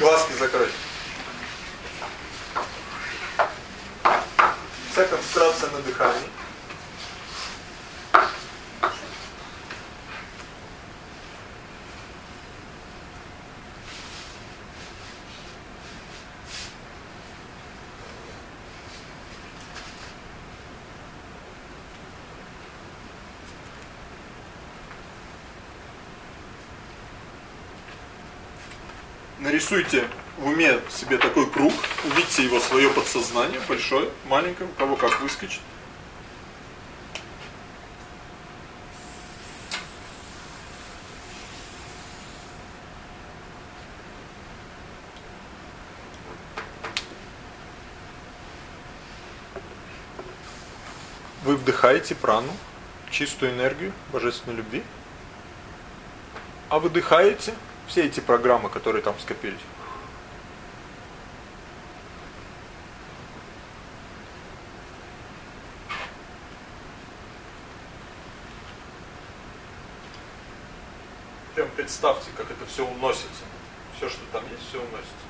Глазки закрыть. Вся концентрация на дыхании. Нарисуйте в уме себе такой круг, увидите его свое подсознание, большое, маленькое, у кого как выскочит. Вы вдыхаете прану, чистую энергию божественной любви. А выдыхаете все эти программы, которые там скопились. Прям представьте, как это все уносится. Все, что там есть, все уносится.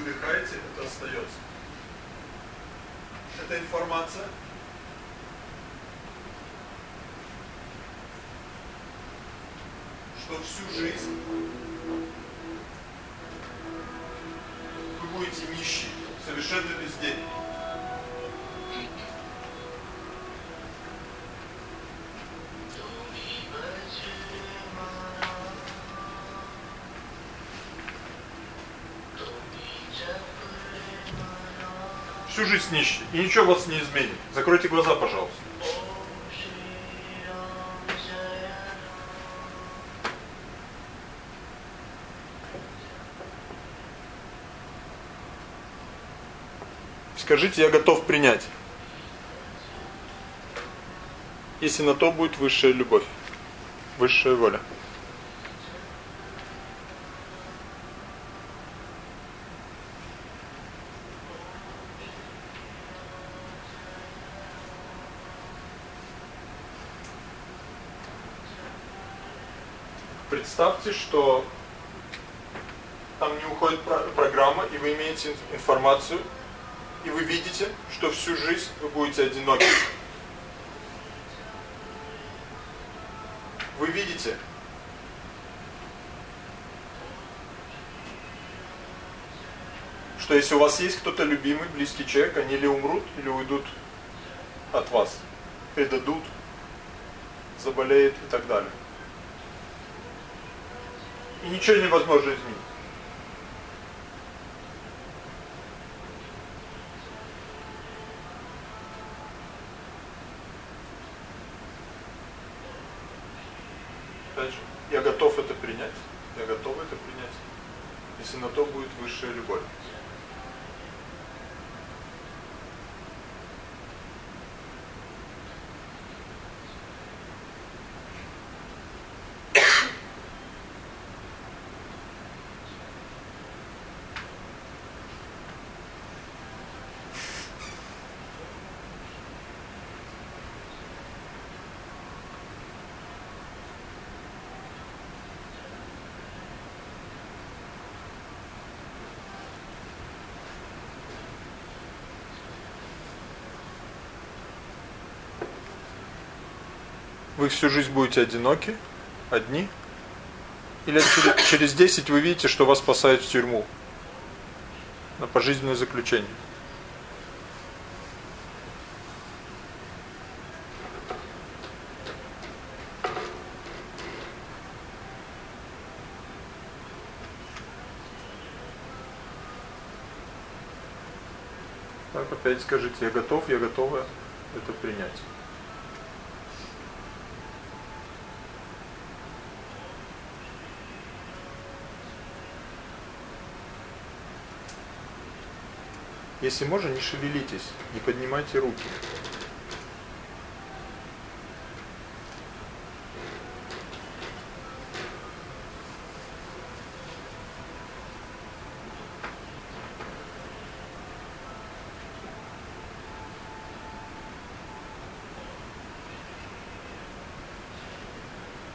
Вы выдыхаете, это остается. Это информация. Что всю жизнь вы будете нищие, совершенно бездельные. Жизнь нищий, и ничего вас не изменит. Закройте глаза, пожалуйста. Скажите, я готов принять. Если на то будет высшая любовь, высшая воля. Представьте, что там не уходит программа, и вы имеете информацию, и вы видите, что всю жизнь вы будете одиноки. Вы видите, что если у вас есть кто-то любимый, близкий человек, они или умрут, или уйдут от вас, предадут, заболеют и так далее и ничего невозможно изменить. Опять я готов это принять, я готов это принять, если на то будет высшая любовь. Вы всю жизнь будете одиноки, одни. Или через, через 10 вы видите, что вас спасают в тюрьму на пожизненное заключение. Так, опять скажите, я готов, я готова это принять. Если можно, не шевелитесь, не поднимайте руки.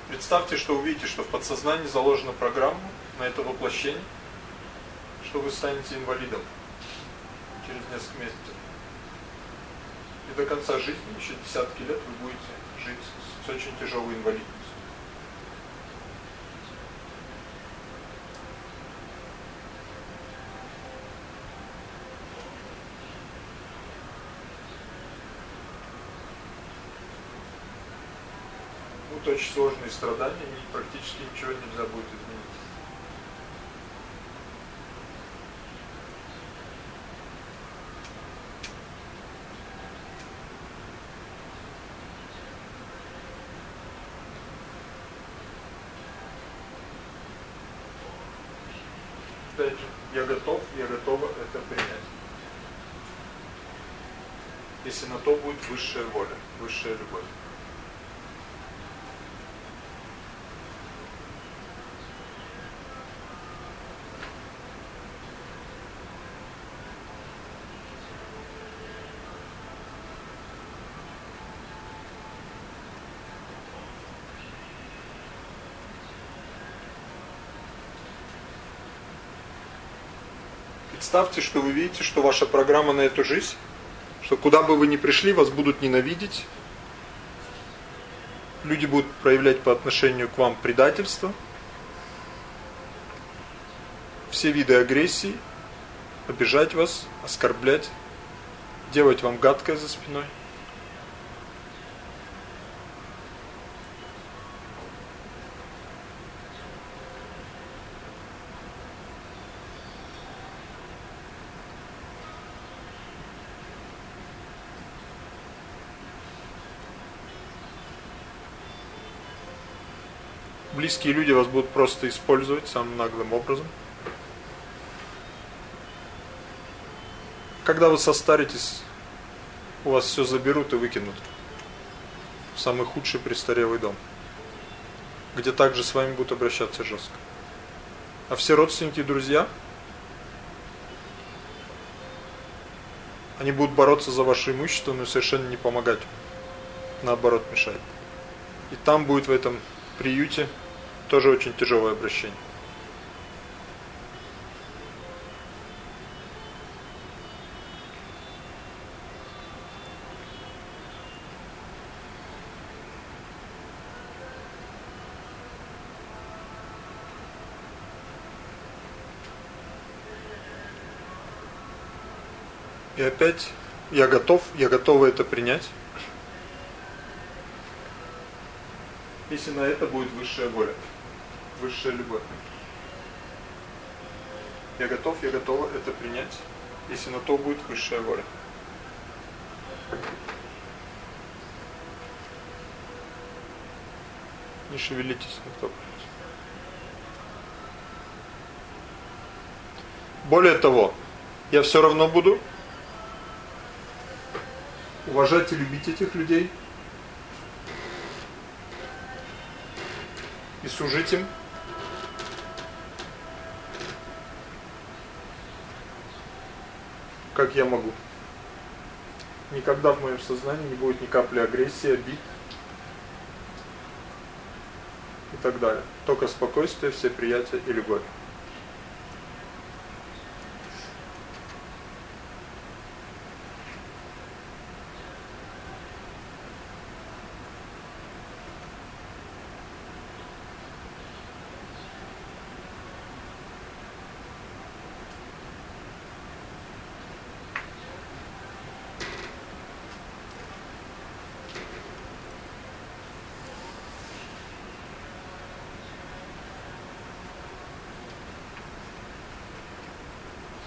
Представьте, что увидите, что в подсознании заложена программа на это воплощение, что вы станете инвалидом через несколько месяцев. И до конца жизни, еще десятки лет, вы будете жить с очень тяжелой инвалидностью. будут очень сложные страдания, и практически ничего нельзя будет изменить. Опять же, я готов, я готова это принять. Если на то будет высшая воля, высшая любовь. Представьте, что вы видите, что ваша программа на эту жизнь, что куда бы вы ни пришли, вас будут ненавидеть. Люди будут проявлять по отношению к вам предательство. Все виды агрессии, обижать вас, оскорблять, делать вам гадкое за спиной. Близкие люди вас будут просто использовать самым наглым образом. Когда вы состаритесь, у вас все заберут и выкинут в самый худший престарелый дом, где также с вами будут обращаться жестко. А все родственники и друзья, они будут бороться за ваше имущество, но совершенно не помогать, наоборот мешать. И там будет в этом приюте тоже очень тяжелое обращение. И опять я готов, я готова это принять. Если на это будет высшая воля высшая любовь. Я готов, я готова это принять, если на то будет высшая воля. Не шевелитесь никто. Более того, я все равно буду уважать и любить этих людей и служить им как я могу. Никогда в моем сознании не будет ни капли агрессии, обид и так далее. Только спокойствие, все приятие и любовь.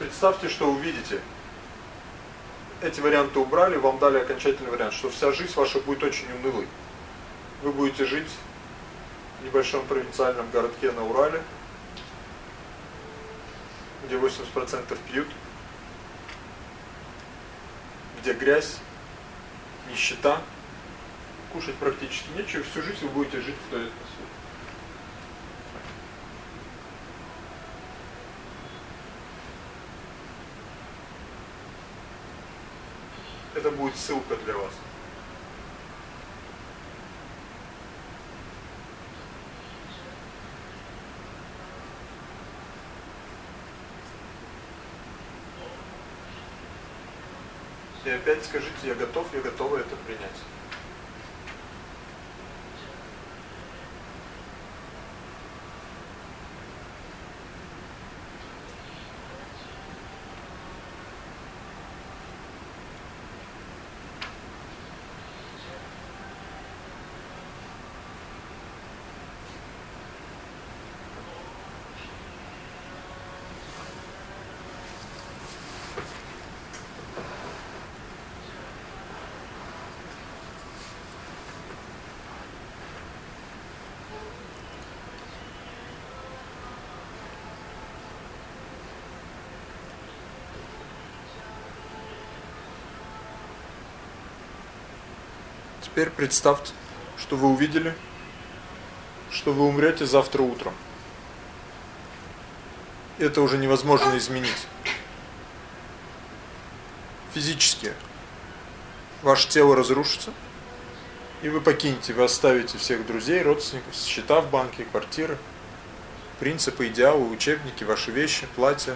Представьте, что увидите. Эти варианты убрали, вам дали окончательный вариант, что вся жизнь ваша будет очень унылой. Вы будете жить в небольшом провинциальном городке на Урале, где 80% пьют, где грязь, нищета, кушать практически нечего, всю жизнь вы будете жить в туалетной суде. Это будет ссылка для вас. И опять скажите, я готов, я готова это принять. Теперь представьте, что вы увидели, что вы умрете завтра утром. Это уже невозможно изменить. Физически ваше тело разрушится, и вы покинете, вы оставите всех друзей, родственников, счета в банке, квартиры, принципы, идеалы, учебники, ваши вещи, платья,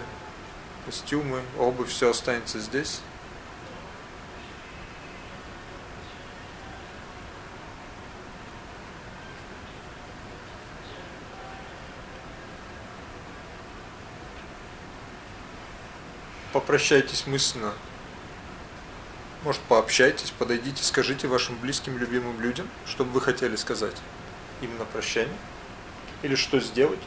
костюмы, обувь, все останется здесь. Попрощайтесь мысленно. Может, пообщайтесь, подойдите, скажите вашим близким, любимым людям, что бы вы хотели сказать им на прощание. Или что сделать.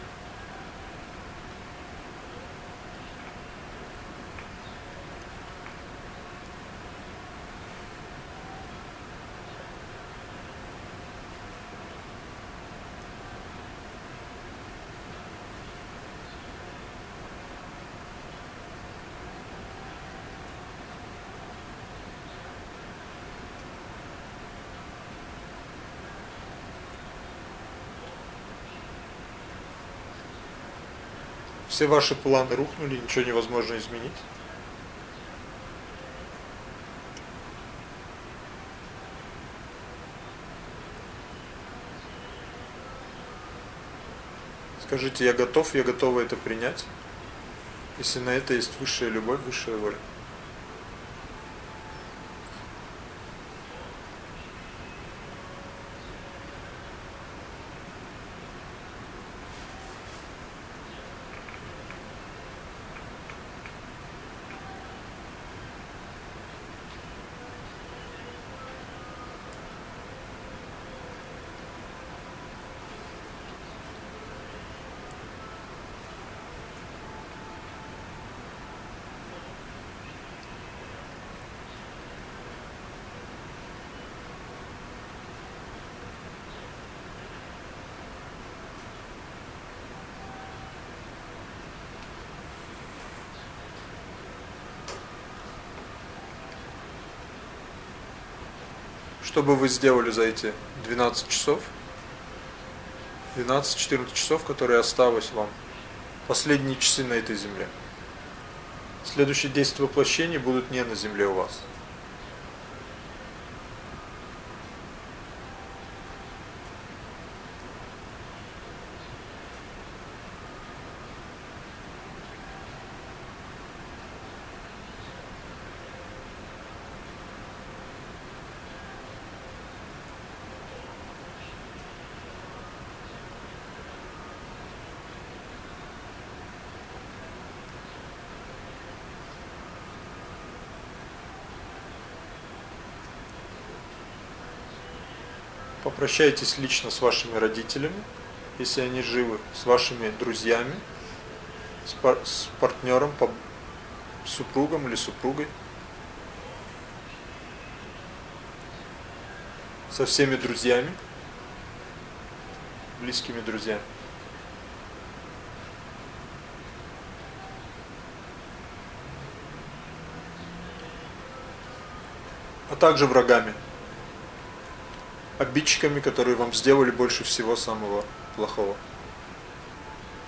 Все ваши планы рухнули, ничего невозможно изменить. Скажите, я готов, я готова это принять. Если на это есть высшая любовь, высшая воля. Что бы вы сделали за эти 12 часов? 12-14 часов, которые осталось вам. Последние часы на этой земле. Следующие 10 воплощений будут не на земле у вас. Попрощайтесь лично с вашими родителями, если они живы, с вашими друзьями, с, пар с партнером по супругом или супругой. Со всеми друзьями, близкими друзьями. а также врагами, обидчиками, которые вам сделали больше всего самого плохого.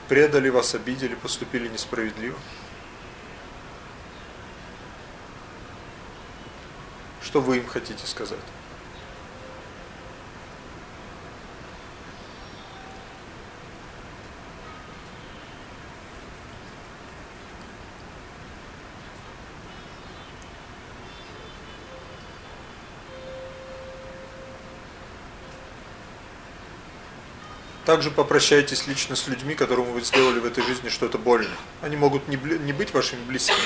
Предали вас, обидели, поступили несправедливо. Что вы им хотите сказать? Также попрощайтесь лично с людьми, которым вы сделали в этой жизни что-то больно. Они могут не, не быть вашими близкими.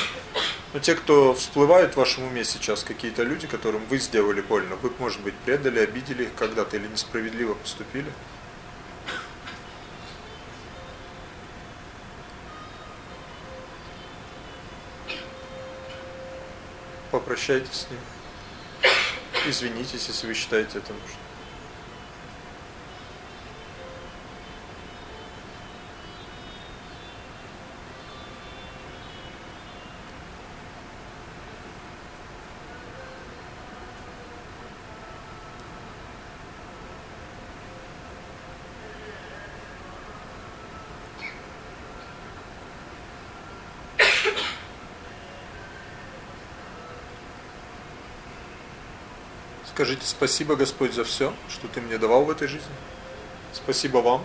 Но те, кто всплывают в вашем уме сейчас, какие-то люди, которым вы сделали больно, вы, может быть, предали, обидели их когда-то или несправедливо поступили. Попрощайтесь с ними. Извинитесь, если вы считаете это нужным. Скажите спасибо, Господь, за все, что Ты мне давал в этой жизни. Спасибо вам.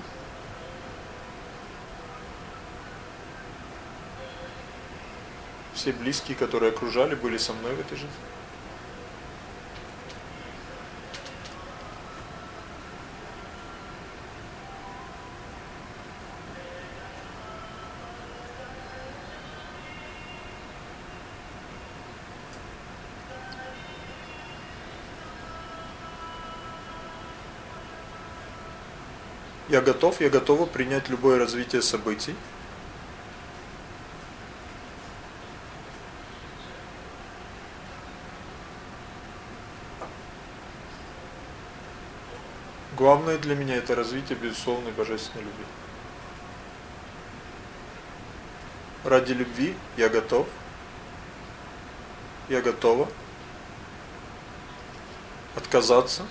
Все близкие, которые окружали, были со мной в этой жизни. Я готов, я готова принять любое развитие событий. Главное для меня это развитие безусловной божественной любви. Ради любви я готов. Я готова отказаться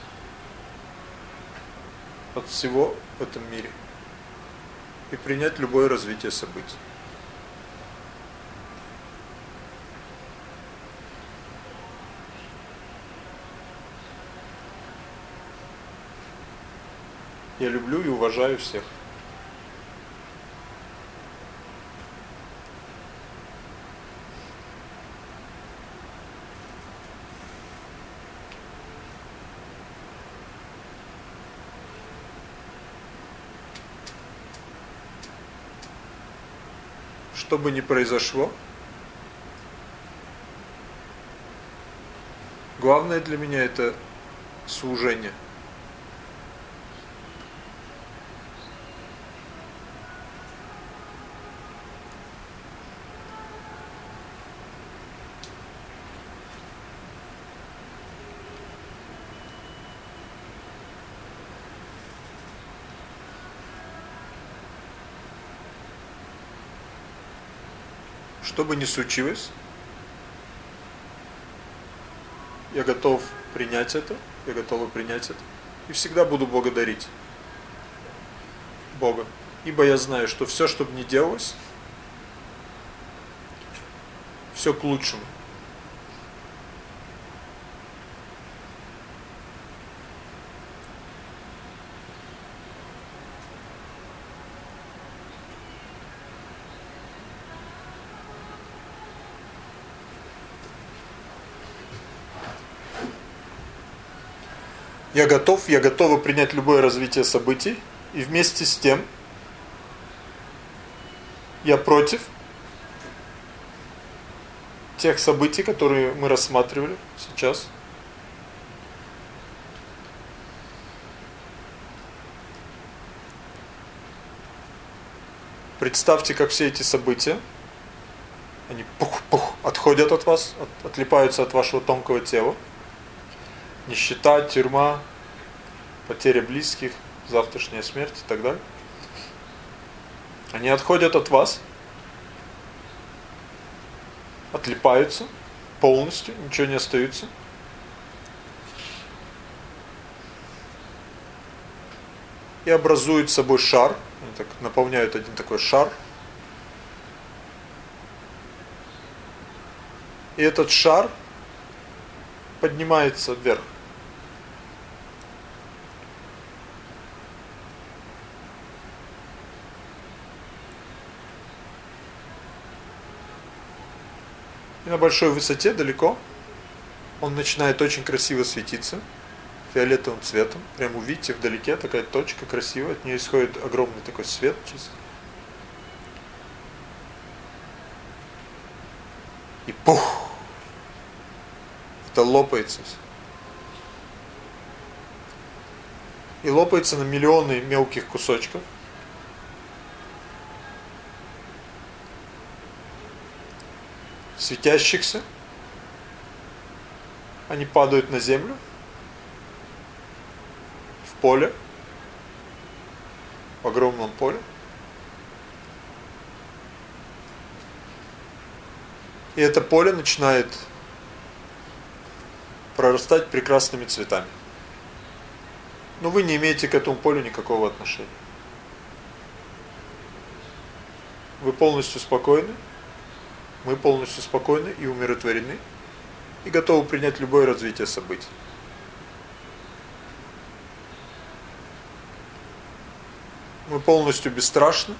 от всего в этом мире и принять любое развитие событий. Я люблю и уважаю всех. Что бы ни произошло, главное для меня это служение. Что бы ни случилось, я готов принять это, я готова принять это. И всегда буду благодарить Бога. Ибо я знаю, что все, что бы ни делалось, все к лучшему. Я готов, я готова принять любое развитие событий. И вместе с тем я против тех событий, которые мы рассматривали сейчас. Представьте, как все эти события, они пух-пух, отходят от вас, от, отлипаются от вашего тонкого тела. Нищета, тюрьма, потеря близких, завтрашняя смерть и так далее. Они отходят от вас, отлипаются полностью, ничего не остается. И образуют собой шар, так наполняют один такой шар. И этот шар поднимается вверх. И на большой высоте, далеко, он начинает очень красиво светиться фиолетовым цветом. Прям увидите вдалеке такая точка красивая, от нее исходит огромный такой свет чистый. И пух! Это лопается все. И лопается на миллионы мелких кусочков. Светящихся. Они падают на землю, в поле, в огромном поле. И это поле начинает прорастать прекрасными цветами. Но вы не имеете к этому полю никакого отношения. Вы полностью спокойны мы полностью спокойны и умиротворены и готовы принять любое развитие событий. Мы полностью бесстрашны,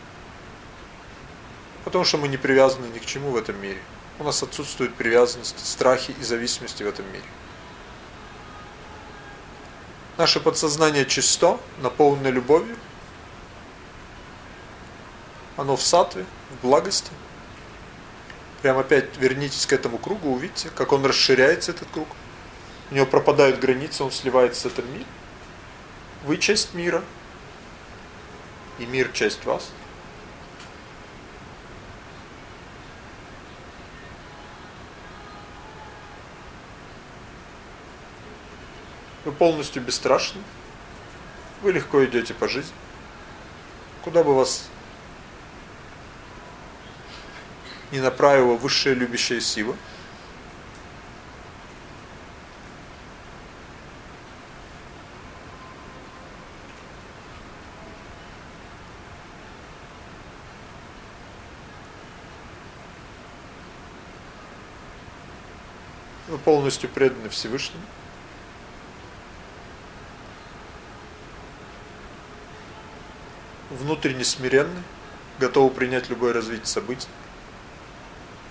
потому что мы не привязаны ни к чему в этом мире. У нас отсутствует привязанность, страхи и зависимости в этом мире. Наше подсознание чисто, наполнено любовью. Оно в сатве, в благости. Прям опять вернитесь к этому кругу, увидите, как он расширяется, этот круг. У него пропадают границы, он сливается с этим миром. Вы часть мира, и мир часть вас. Вы полностью бесстрашны. Вы легко идете по жизни. Куда бы вас не направила высшая любящая сила. Вы полностью преданы Всевышнему. Внутренне смиренны, готовы принять любое развитие событий.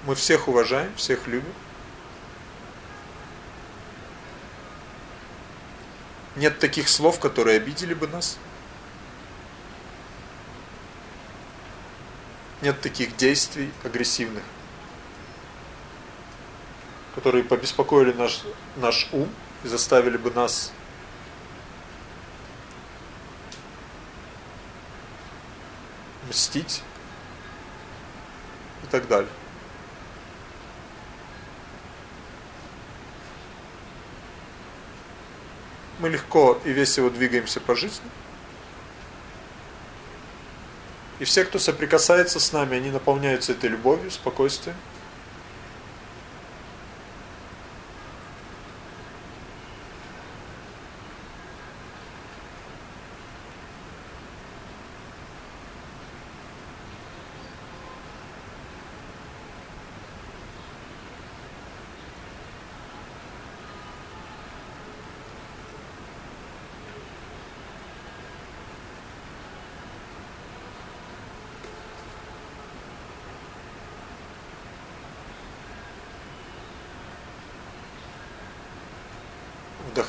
Мы всех уважаем, всех любим. Нет таких слов, которые обидели бы нас. Нет таких действий агрессивных, которые побеспокоили наш наш ум и заставили бы нас мстить и так далее. Мы легко и весело двигаемся по жизни. И все, кто соприкасается с нами, они наполняются этой любовью, спокойствием.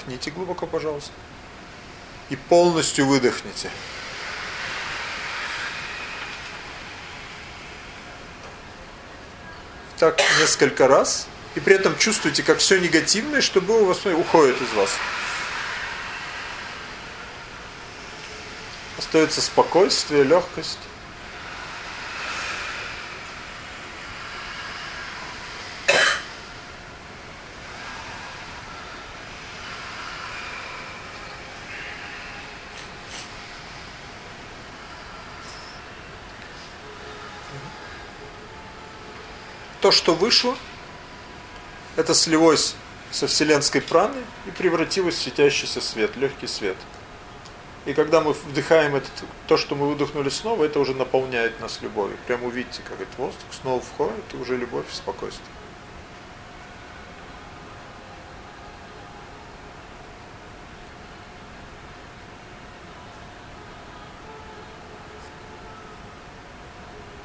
Вдохните глубоко, пожалуйста. И полностью выдохните. Так несколько раз. И при этом чувствуйте, как все негативное, что было у вас, уходит из вас. Остается спокойствие, легкость. То, что вышло, это слилось со вселенской праны и превратилось в светящийся свет, легкий свет. И когда мы вдыхаем этот, то, что мы выдохнули снова, это уже наполняет нас любовью. Прямо увидите, как этот воздух снова входит, и уже любовь и спокойствие.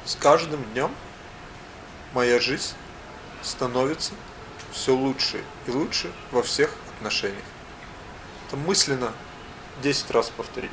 С каждым днем моя жизнь становится все лучше и лучше во всех отношениях. Это мысленно 10 раз повторить.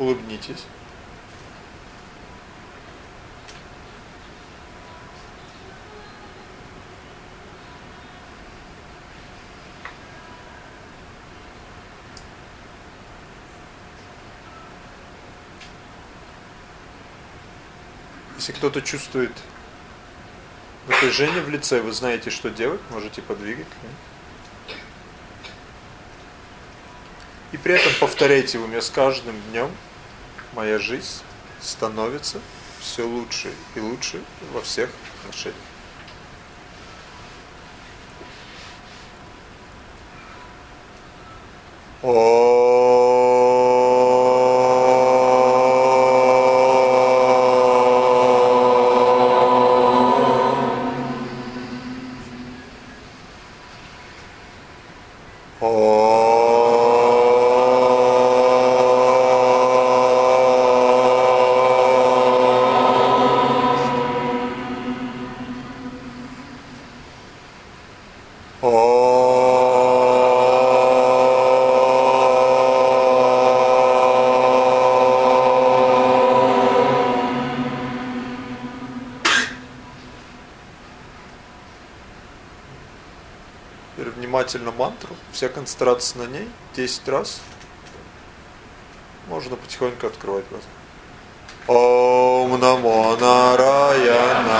Улыбнитесь. Если кто-то чувствует напряжение в лице, вы знаете, что делать, можете подвигать. И при этом повторяйте в уме с каждым днем моя жизнь становится все лучше и лучше во всех отношениях. О внимательно мантру, вся концентрация на ней 10 раз. Можно потихоньку открывать глаза. Ом намо нараянaya.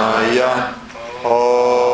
Ом